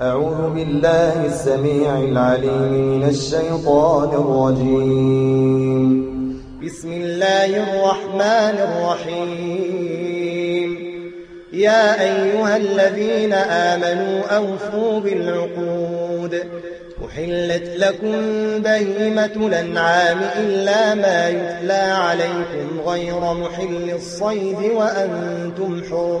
أعوذ بالله السميع العليم من الشيطان الرجيم. بسم الله الرحمن الرحيم. يا أيها الذين آمنوا أوفوا بالعقود. أحلت لكم بهيمة الأنعام إلا ما يتلى عليكم غير محل الصيد وأنتم حر.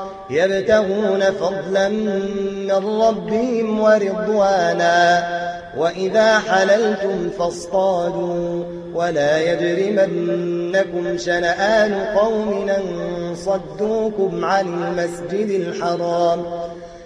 يبتغون فضلا من ربهم ورضوانا. وإذا حللتم فاصطادوا ولا يجرمنكم شنآن قوم صدوكم عن المسجد الحرام.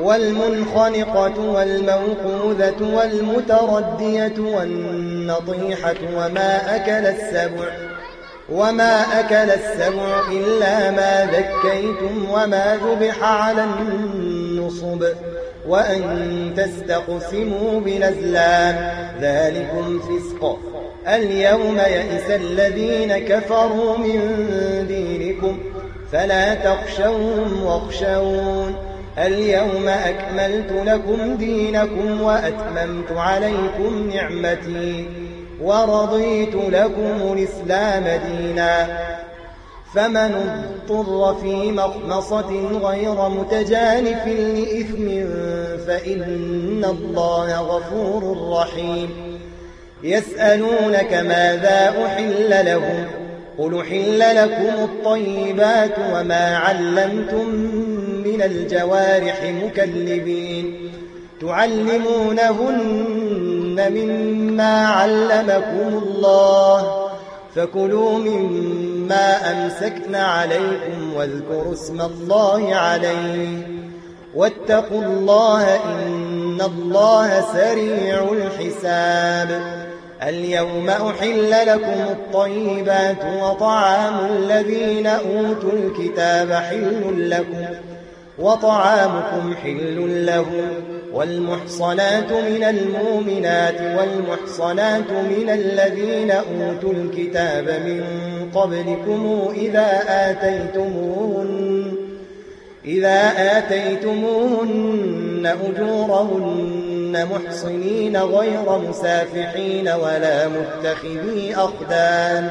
والمنخنقة والموقوذة والمتردية والنطيحة وما أكل السبع وما أكل السبع إلا ما ذكيتم وما ذبح على النصب وأن تستقسموا بنزلان ذلكم فسق. اليوم يئس الذين كفروا من دينكم فلا تخشوهم واخشون. اليوم أكملت لكم دينكم وأتممت عليكم نعمتي ورضيت لكم الإسلام دينا. فمن اضطر في مخمصة غير متجانف لإثم فإن الله غفور رحيم. يسألونك ماذا أحل لهم؟ قل حل لكم الطيبات وما علمتم من الجوارح مكلبين تعلمونهن مما علمكم الله فكلوا مما أمسكن عليكم واذكروا اسم الله عليه واتقوا الله إن الله سريع الحساب اليوم أحل لكم الطيبات وطعام الذين أوتوا الكتاب حل لكم وطعامكم حل لهم والمحصنات من المؤمنات والمحصنات من الذين أوتوا الكتاب من قبلكم إذا آتيتموهن إذا آتيتموهن أجورهن محصنين غير مسافحين ولا متخذي أخدان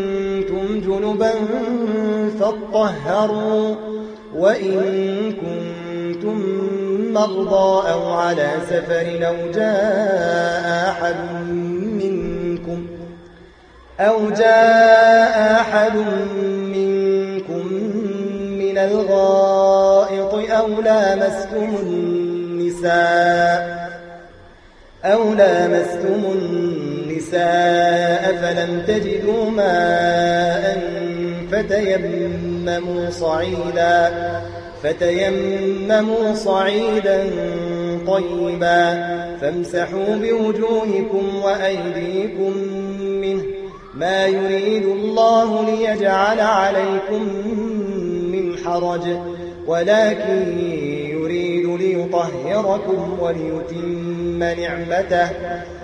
جنبا فاطهروا وإن كنتم مرضى أو على سفر أو جاء أحد منكم أو جاء أحد منكم من الغائط أو لامستم النساء أو لامستم النساء فلم تجدوا ماء فتيمموا صعيدا فتيمموا صعيدا طيبا. فامسحوا بوجوهكم وأيديكم منه. ما يريد الله ليجعل عليكم من حرج ولكن يريد ليطهركم وليتم نعمته.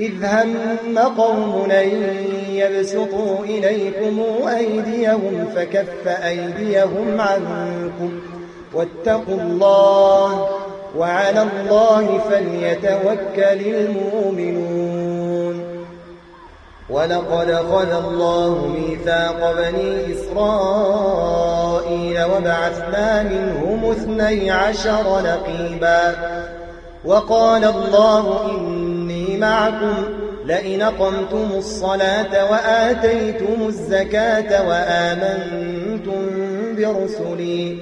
إذ هم قوم أن يبسطوا إليكم أيديهم فكف أيديهم عنكم واتقوا الله وعلى الله فليتوكل المؤمنون. ولقد خذ الله ميثاق بني إسرائيل وبعثنا منهم اثني عشر نقيبا. وقال الله إني معكم لئن قمتم الصلاة وآتيتم الزكاة وآمنتم برسلي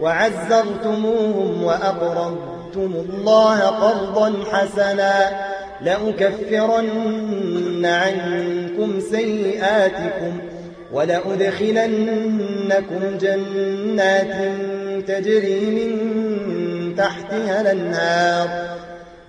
وعزرتموهم وأقرضتم الله قرضا حسنا لأكفرن عنكم سيئاتكم ولأدخلنكم جنات تجري من تحتها الأنهار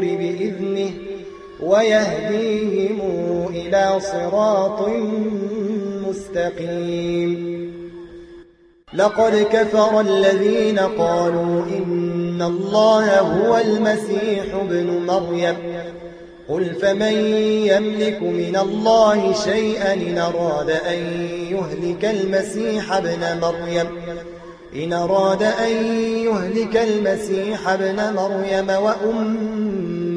بإذنه ويهديهم إلى صراط مستقيم. لقد كفر الذين قالوا إن الله هو المسيح ابن مريم. قل فمن يملك من الله شيئا إن أراد أن يهلك المسيح ابن مريم. إن أراد أن يهلك المسيح ابن مريم وأمه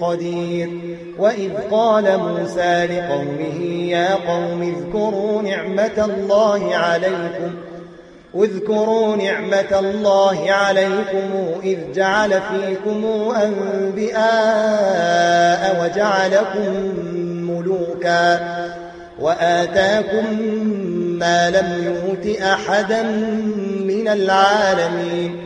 قدير. وإذ قال موسى لقومه يا قوم اذكروا نعمة الله عليكم واذكروا نعمة الله عليكم إذ جعل فيكم أنبئاء وجعلكم ملوكا. وآتاكم ما لم يؤت أحدا من العالمين.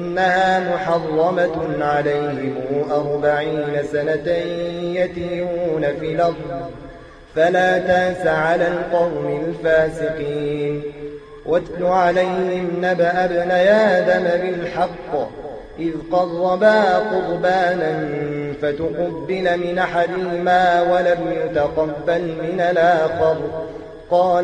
فإنها محرمة عليهم أربعين سنة يتيون في الأرض. فلا تأس على القوم الفاسقين. واتل عليهم نبأ ابن آدم بالحق. إذ قربا قربانا فتقبل من أحدهما ولم يتقبل من الآخر. قال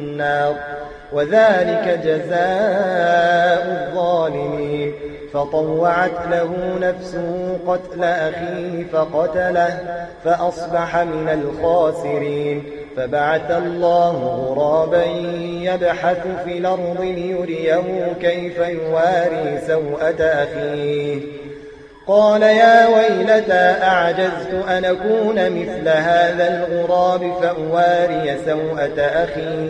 وذلك جزاء الظالمين. فطوعت له نفسه قتل أخيه فقتله فأصبح من الخاسرين. فبعث الله غرابا يبحث في الأرض ليريه كيف يواري سوءة أخيه. قال يا ويلتى أعجزت أن أكون مثل هذا الغراب فأواري سوءة أخي؟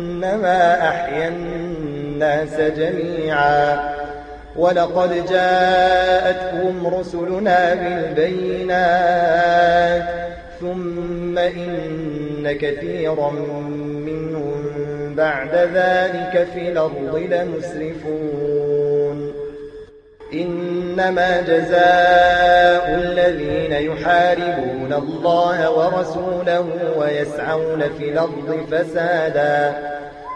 أحيا الناس جميعا. ولقد جاءتهم رسلنا بالبينات ثم إن كثيرا منهم بعد ذلك في الأرض لمسرفون. إنما جزاء الذين يحاربون الله ورسوله ويسعون في الأرض فسادا.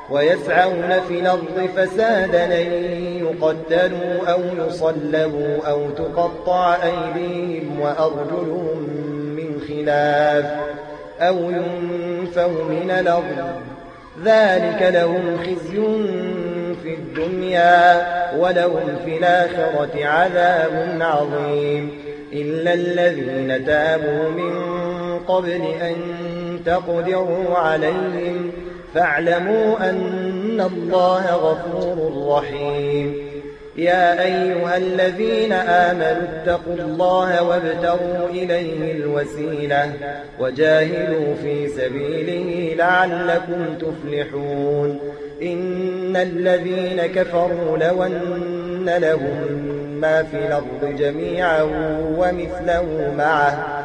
ويسعون في الأرض فسادا أن يقتلوا أو يصلبوا أو تقطع أيديهم وأرجلهم من خلاف أو ينفوا من الأرض. ذلك لهم خزي في الدنيا ولهم في الآخرة عذاب عظيم. إلا الذين تابوا من قبل أن تقدروا عليهم فاعلموا أن الله غفور رحيم. يا أيها الذين آمنوا اتقوا الله وابتغوا إليه الوسيلة وجاهدوا في سبيله لعلكم تفلحون. إن الذين كفروا لو أن لهم ما في الأرض جميعا ومثله معه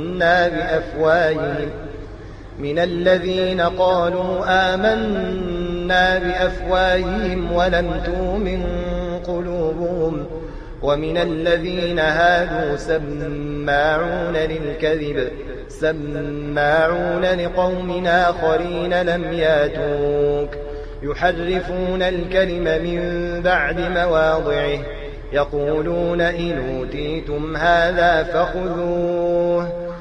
بأفواههم. من الذين قالوا آمنا بأفواههم ولم تؤمن قلوبهم. ومن الذين هادوا سماعون للكذب سماعون لقوم آخرين لم ياتوك. يحرفون الكلم من بعد مواضعه. يقولون إن أوتيتم هذا فخذوه.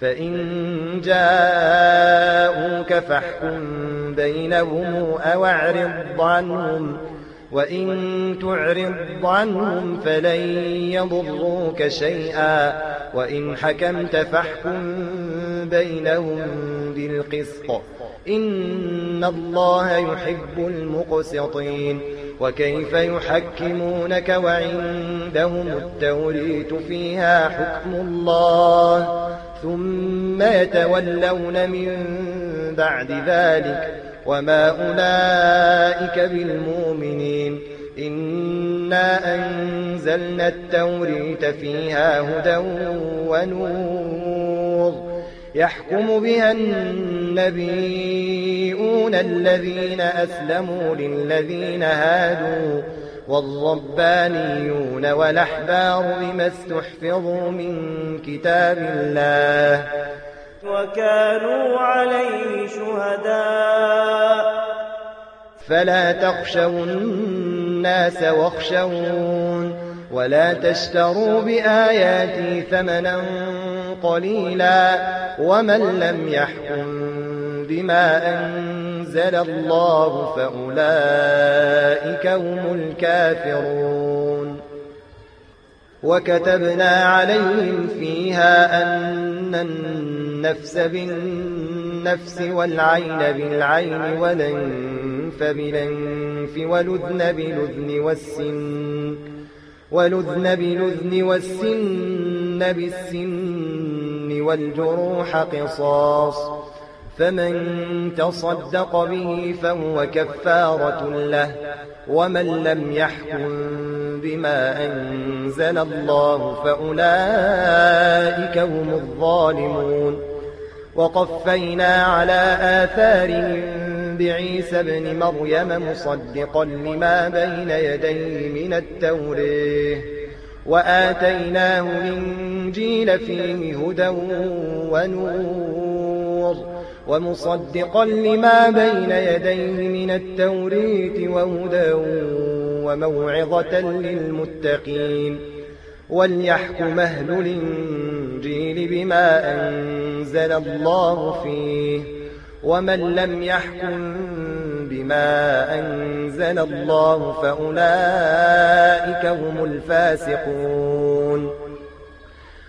فإن جاءوك فاحكم بينهم أو اعرض عنهم وإن تعرض عنهم فلن يضروك شيئا وإن حكمت فاحكم بينهم بالقسط. إن الله يحب المقسطين. وكيف يحكمونك وعندهم التوريت فيها حكم الله؟ ثم يتولون من بعد ذلك وما أولئك بالمؤمنين. إنا أنزلنا التوريت فيها هدى ونور. يحكم بها النبيون الذين أسلموا للذين هادوا. والربانيون والأحبار بما استحفظوا من كتاب الله وكانوا عليه شهداء. فلا تخشوا الناس واخشون ولا تشتروا بآياتي ثمنا قليلا ومن لم يحكم بما أنزل أنزل الله فأولئك هم الكافرون. وكتبنا عليهم فيها أن النفس بالنفس والعين بالعين والأنف بالأنف والأذن بالأذن والسن والأذن بالأذن والسن بالسن والجروح قصاص فمن تصدق به فهو كفارة له ومن لم يحكم بما أنزل الله فأولئك هم الظالمون. وقفينا على آثارهم بعيسى بن مريم مصدقا لما بين يديه من التوريه وآتيناه الإنجيل فيه هدى ونور. ومصدقا لما بين يديه من التوريت وهدى وموعظة للمتقين وليحكم أهل الإنجيل بما أنزل الله فيه ومن لم يحكم بما أنزل الله فأولئك هم الفاسقون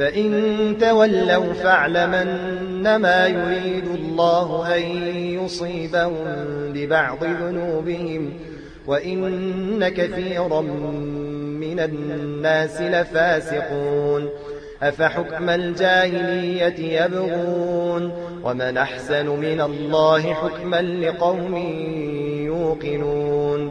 فإن تولوا فاعلمنما يريد الله أن يصيبهم ببعض ذنوبهم وإن كثيرا من الناس لفاسقون أفحكم الجاهلية يبغون ومن أحسن من الله حكما لقوم يوقنون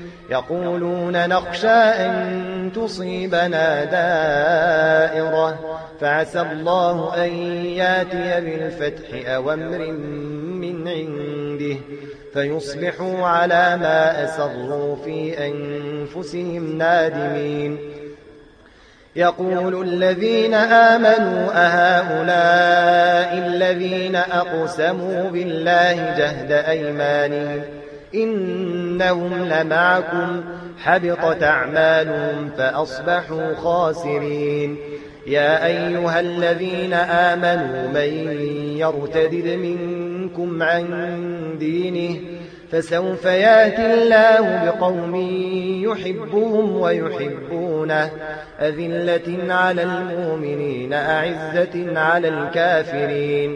يقولون نخشى أن تصيبنا دائرة فعسى الله أن ياتي بالفتح أو أمر من عنده فيصبحوا على ما أسروا في أنفسهم نادمين. يقول الذين آمنوا أهؤلاء الذين أقسموا بالله جهد أيمانهم؟ إنهم لمعكم حبطت أعمالهم فأصبحوا خاسرين. يا أيها الذين آمنوا من يرتدد منكم عن دينه فسوف يأتي الله بقوم يحبهم ويحبونه. أذلة على المؤمنين أعزة على الكافرين.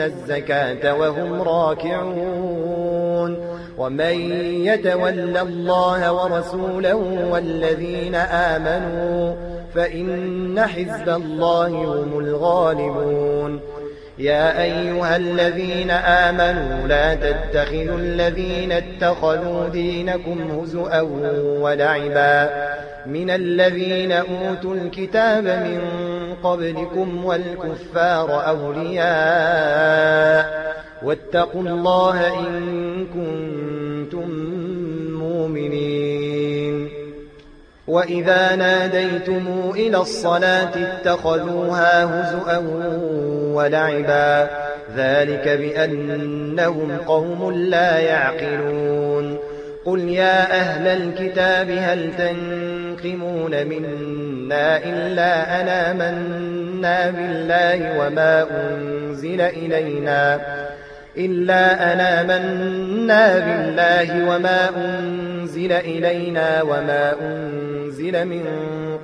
الزكاة وهم راكعون ومن يتول الله ورسوله والذين آمنوا فإن حزب الله هم الغالبون يا أيها الذين آمنوا لا تتخذوا الذين اتخذوا دينكم هزؤا ولعبا من الذين أوتوا الكتاب من قبلكم والكفار أولياء واتقوا الله إن كنتم مؤمنين. وإذا ناديتم إلى الصلاة اتخذوها هزؤا ولعبا. ذلك بأنهم قوم لا يعقلون. قل يا أهل الكتاب هل تنقمون منا إلا أنا منا بالله وما أنزل إلينا إلا أنا منا بالله وما أنزل إلينا وما أنزل من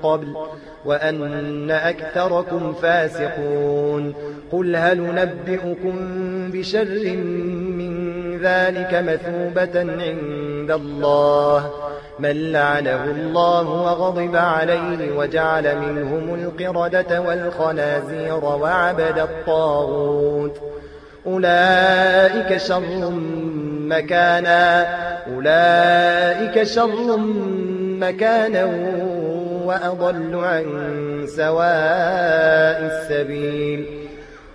قبل وأن أكثركم فاسقون. قل هل نبئكم بشر من ذلك مثوبة عند الله من لعنه الله وغضب عليه وجعل منهم القردة والخنازير وعبد الطاغوت أولئك شر مكانا أولئك شر مكانا وأضل عن سواء السبيل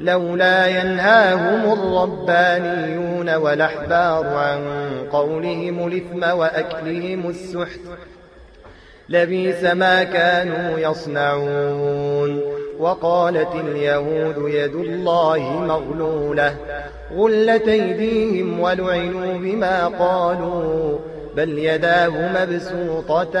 لولا ينهاهم الربانيون والأحبار عن قولهم الإثم وأكلهم السحت لبيس ما كانوا يصنعون وقالت اليهود يد الله مغلولة غلت أيديهم ولعنوا بما قالوا بل يداه مبسوطتان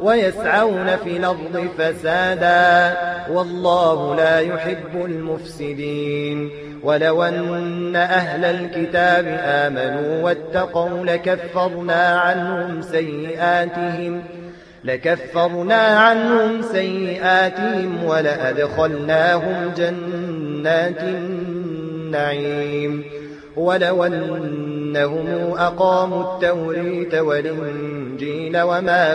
ويسعون في الأرض فسادا. والله لا يحب المفسدين. ولو أن أهل الكتاب آمنوا واتقوا لكفرنا عنهم سيئاتهم لكفرنا عنهم سيئاتهم ولأدخلناهم جنات النعيم. ولو أنهم أقاموا التوريت والإنجيل وما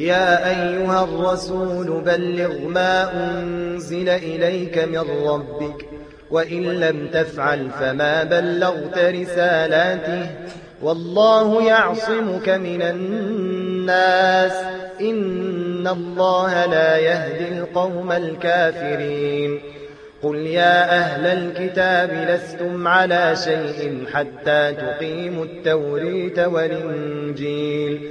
يا أيها الرسول بلغ ما أنزل إليك من ربك وإن لم تفعل فما بلغت رسالاته. والله يعصمك من الناس. إن الله لا يهدي القوم الكافرين. قل يا أهل الكتاب لستم على شيء حتى تقيموا التوريت والإنجيل.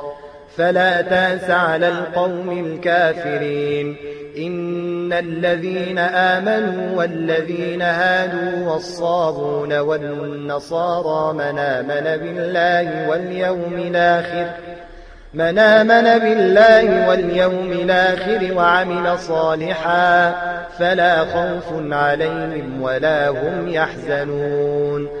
فلا تأس على القوم الكافرين. إن الذين آمنوا والذين هادوا والصابون والنصارى من آمن بالله واليوم الآخر من آمن بالله واليوم الآخر وعمل صالحا فلا خوف عليهم ولا هم يحزنون.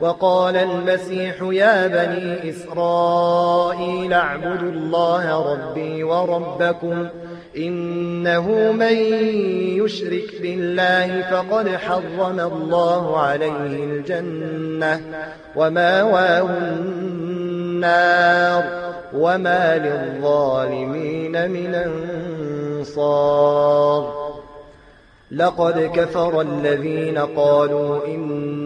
وقال المسيح يا بني إسرائيل اعبدوا الله ربي وربكم إنه من يشرك بالله فقد حرم الله عليه الجنة وماواه النار وما للظالمين من أنصار. لقد كفر الذين قالوا إن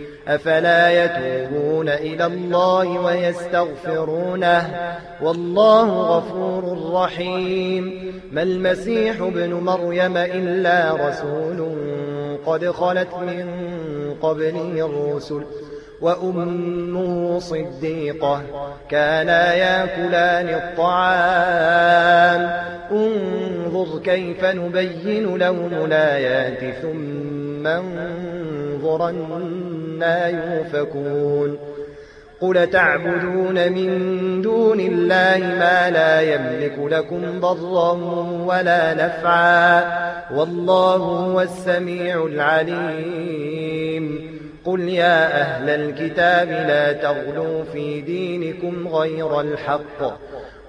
أفلا يتوبون إلى الله ويستغفرونه؟ والله غفور رحيم. ما المسيح ابن مريم إلا رسول قد خلت من قبله الرسل وأمه صديقة كانا يأكلان الطعام. انظر كيف نبين لهم الآيات ثم انظر أنا يوفكون قل تعبدون من دون الله ما لا يملك لكم ضرا ولا نفعا والله هو السميع العليم قل يا أهل الكتاب لا تغلوا في دينكم غير الحق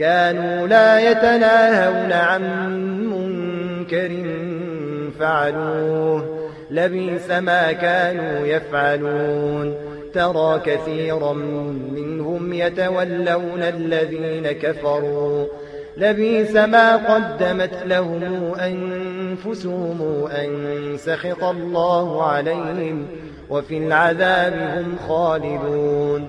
كانوا لا يتناهون عن منكر فعلوه. لبيس ما كانوا يفعلون. ترى كثيرا منهم يتولون الذين كفروا. لبيس ما قدمت لهم أنفسهم أن سخط الله عليهم وفي العذاب هم خالدون.